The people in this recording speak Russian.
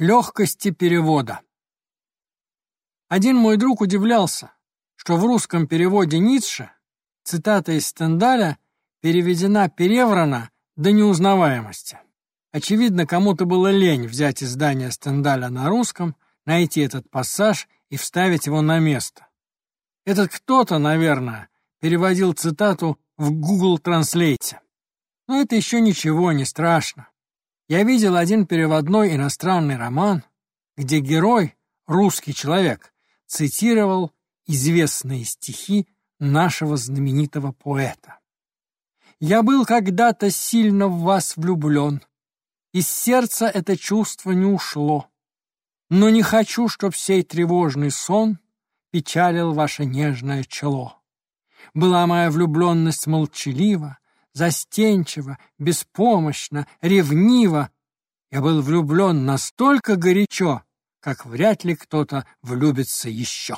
Легкости перевода. Один мой друг удивлялся, что в русском переводе Ницше цитата из Стендаля переведена переврана до неузнаваемости. Очевидно, кому-то было лень взять издание Стендаля на русском, найти этот пассаж и вставить его на место. Этот кто-то, наверное, переводил цитату в Google Translate. Но это еще ничего, не страшно. Я видел один переводной иностранный роман, где герой, русский человек, цитировал известные стихи нашего знаменитого поэта. «Я был когда-то сильно в вас влюблен, из сердца это чувство не ушло, но не хочу, чтоб сей тревожный сон печалил ваше нежное чело. Была моя влюбленность молчалива, застенчиво, беспомощно, ревниво. Я был влюблен настолько горячо, как вряд ли кто-то влюбится еще.